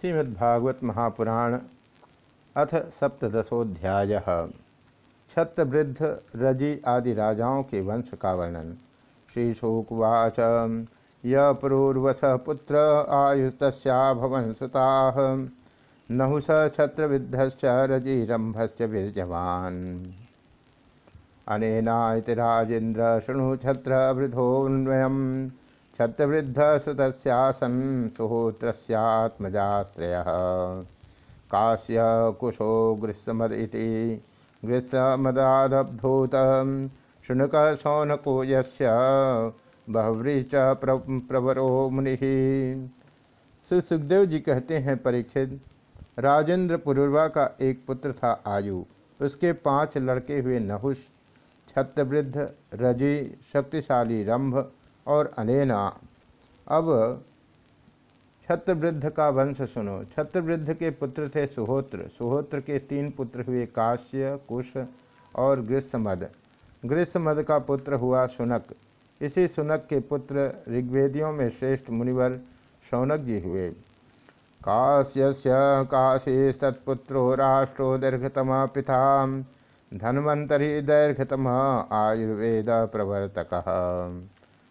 श्रीमद्भागवत महापुराण अथ सप्तशोध्याय छत्रवृद्ध रजि आदि राजाओं के वंश का वर्णन। श्री शोकवाच यूर्वस पुत्र आयुस्तभवन सुता। नहुष छत्रविद्धश्च रजिरंभश्च वीरजवान्। अनेनाति राजेन्द्र, शृणु छत्रवृद्धोन्वयम् छत्रवृद्ध सुतस्यासन सुहोत्रस्यात्मजाश्रय। काश्य कुशो ग्रीष्मद ग्रीष्मदादभूत शुनक शौनको यस्य च प्रवरो मुनि। श्री सुखदेव जी कहते हैं, परीक्षित, राजेंद्र पुरुर्वा का एक पुत्र था आयु। उसके पाँच लड़के हुए नहुष, छत्रवृद्ध, रज़ी, शक्तिशाली, रंभ और अनेना। अब छत्रवृद्ध का वंश सुनो। छत्रवृद्ध के पुत्र थे सुहोत्र। सुहोत्र के तीन पुत्र हुए काश्य, कुश और ग्रीष्मद। ग्रीष्मद का पुत्र हुआ सुनक। इसी सुनक के पुत्र ऋग्वेदियों में श्रेष्ठ मुनिवर शौनक जी हुए। काश्य काशी तत्पुत्रो राष्ट्रो दीर्घतम पिता। धन्वंतरी दैर्घतम आयुर्वेद प्रवर्तक।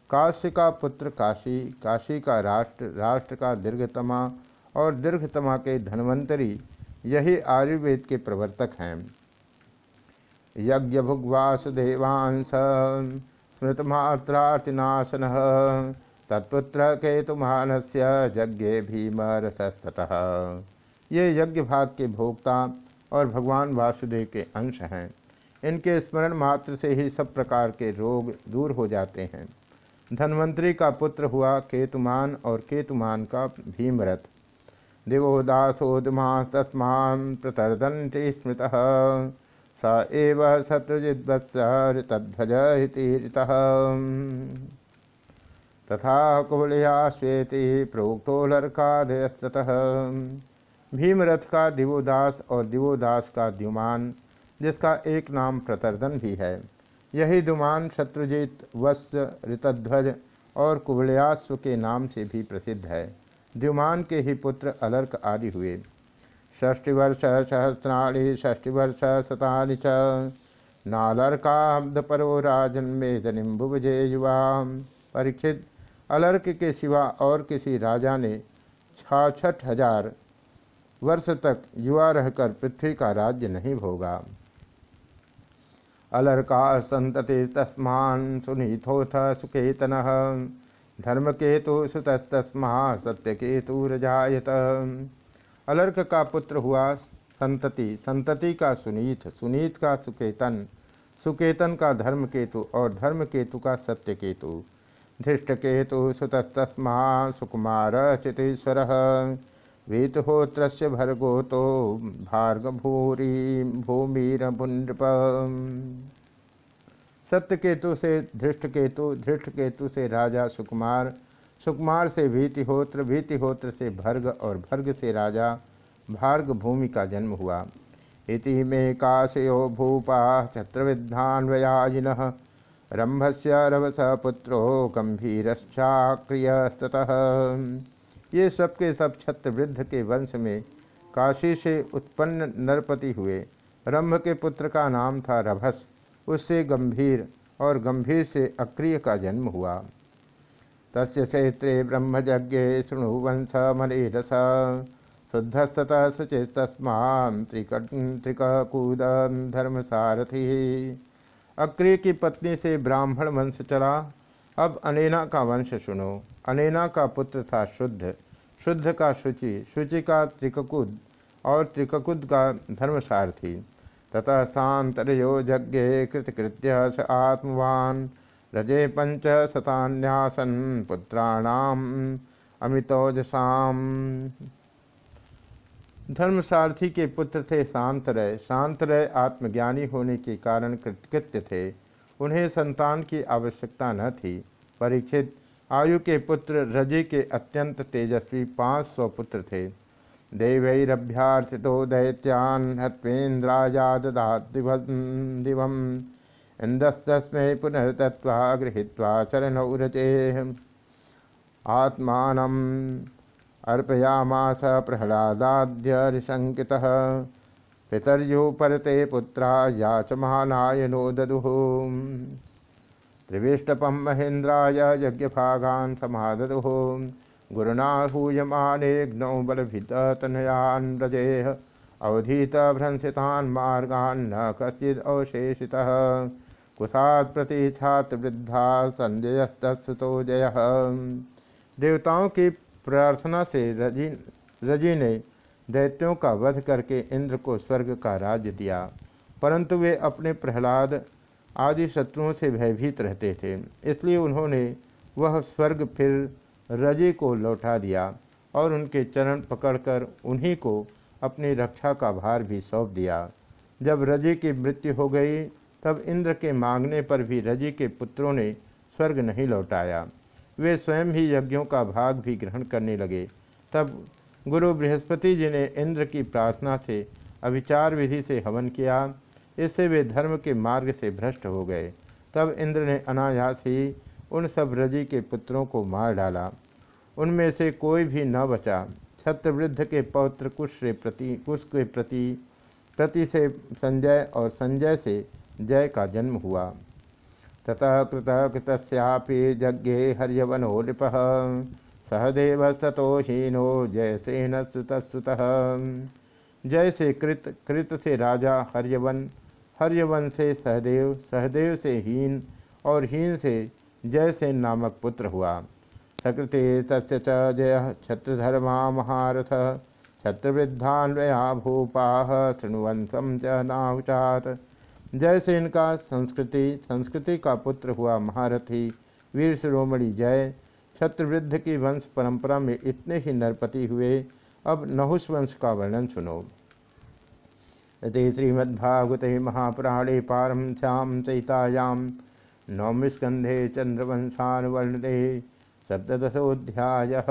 काश्य का पुत्र काशी काशी का राष्ट्र राष्ट्र का दीर्घतमा और दीर्घतमा के धन्वंतरी, यही आयुर्वेद के प्रवर्तक हैं। यज्ञ भुग्वासुदेवांस स्मृतमात्रातिनाशन, तत्पुत्र केतुमान से यज्ञ भीम रसस्तः ये यज्ञ भाग के भोक्ता और भगवान वासुदेव के अंश हैं। इनके स्मरण मात्र से ही सब प्रकार के रोग दूर हो जाते हैं। धन्वंतरी का पुत्र हुआ केतुमान और केतुमान का भीमरथ। दिवोदासोदमा तस्मान प्रतर्दंति स्मृत। स एव शत्रुजिद्वत्स तथा कुबलिया श्वेति प्रोक्तोलर्कादयस्तः भीमरथ का दिवोदास और दिवोदास का द्युमान, जिसका एक नाम प्रतर्दन भी है। यही दुमान शत्रुजित वत्स ऋतध्वज और कुबलयास्व के नाम से भी प्रसिद्ध है। द्युमान के ही पुत्र अलर्क आदि हुए। षष्टिवर्ष सहस्राणी, षष्टिवर्ष शतानि च। नालर्काब्दपरो राजन्मेदनिम्बुभजे युवा परीक्षित, अलर्क के सिवा और किसी राजा ने छाछठ हज़ार वर्ष तक युवा रहकर पृथ्वी का राज्य नहीं भोगा। अलर्का संतति तस्मान सुनीथोथ सुकेतन। धर्मकेतु सुतस्तस्मा सत्यकेतुरजात अलर्क का पुत्र हुआ संतति। संतति का सुनीत। सुनीत का सुकेतन। सुकेतन का धर्मकेतु और धर्मकेतु का सत्यकेतु। धृष्टकेतु सुतस्तस्मा सुकुमार चितेश्वर वीतहोत्र भर्गो तो भार्गभूरी भूमिरपुंडप सत्यकेतु से धृष्टकेतु धृष्टकेतु से राजा सुकुमार सुकुमार से भीतिहोत्र भीतिहोत्र से भर्ग और भर्ग से राजा भार्ग भूमि का जन्म हुआ। इति में काशयो भूपा छत्रविद्धान्वयाजिन रंभस्य रवस पुत्रो गंभीरश्चाक्रियस्तः ये सब के सब छत्रवृद्ध के वंश में काशी से उत्पन्न नरपति हुए। रंभ के पुत्र का नाम था रभस। उससे गंभीर और गंभीर से अक्रिय का जन्म हुआ। तस्य क्षेत्रे ब्रह्मज्ञे शृणुवंश मलिरस शुद्धस्तः सुचेतस्मा त्रिकूद धर्मसारथि। अक्रिय की पत्नी से ब्राह्मण वंश चला। अब अनेना का वंश सुनो। अनेना का पुत्र था शुद्ध। शुद्ध का शुचि शुचि का त्रिककुद और त्रिककुद का धर्मसारथी। ततः शांतरयो यज्ञे कृतकृत्य स आत्मवान। रजे पंच शतान्यासन पुत्राणाम अमितोजसाम। धर्मसारथी के पुत्र थे शांतरय। शांतरय आत्मज्ञानी होने के कारण कृतकृत्य थे। उन्हें संतान की आवश्यकता न थी। परीक्षित आयु के पुत्र रजे के अत्यंत तेजस्वी पाँच सौ पुत्र थे। देवैरभ्यार्थितो दैत्यान् हत्वेन्द्राजाददादिव दिवम् इन्दस्तस्मै पुनर्तत्वा गृहीत्वा चरणौ रचेः। आत्मानं अर्पयामास प्रह्लादाद्यशङ्कितः पितर्योपरते पुत्रा याचमानाय नो ददुः त्रिविष्टपं महेन्द्राय यज्ञभागान् समाददुः। गुरुणा हूयमानेग्नौ बलभिततनयान् व्रजेः। अवधीत भ्रंसितान् मार्गान् न कश्चिद् अवशेषितः। कुशात् प्रति छात्रवृद्धा संजयस्तत्सुतो जय। देवताओं की प्रार्थना से रज़ी रज़ी ने दैत्यों का वध करके इंद्र को स्वर्ग का राज्य दिया। परंतु वे अपने प्रहलाद आदि शत्रुओं से भयभीत रहते थे। इसलिए उन्होंने वह स्वर्ग फिर रजे को लौटा दिया और उनके चरण पकड़कर उन्हीं को अपनी रक्षा का भार भी सौंप दिया। जब रजे की मृत्यु हो गई, तब इंद्र के मांगने पर भी रजे के पुत्रों ने स्वर्ग नहीं लौटाया। वे स्वयं ही यज्ञों का भाग भी ग्रहण करने लगे। तब गुरु बृहस्पति जी ने इंद्र की प्रार्थना से अभिचार विधि से हवन किया इससे वे धर्म के मार्ग से भ्रष्ट हो गए। तब इंद्र ने अनायास ही उन सब रज़ी के पुत्रों को मार डाला। उनमें से कोई भी न बचा। छत्रवृद्ध के पौत्र कुश से प्रति, कुश के प्रति प्रति से संजय और संजय से जय का जन्म हुआ। ततः कृतः कृतस्यापि यज्ञे हर्यवनो नृप। सहदेव सतोहीनो जयसेन सुतस्तुतः जय से कृत कृत से राजा हर्यवन हर्यवन से सहदेव सहदेव से हीन और हीन से जयसेन नामक पुत्र हुआ। सकृते तस्य च जय छत्रधर्मा महारथ। छत्रवृद्धान्वया भूपा शृण्वंशम च नाहुचात। जय इनका संस्कृति संस्कृति का पुत्र हुआ महारथी, वीर शिरोमणि जय। छत्रवृद्ध की वंश परंपरा में इतने ही नरपति हुए। अब नहुष वंश का वर्णन सुनो। इति श्रीमद्भागवते महापुराणे पारमश्याम चैतायाँ नौम स्कंधे चंद्रवंशानुवर्णदे सप्तशोध्याय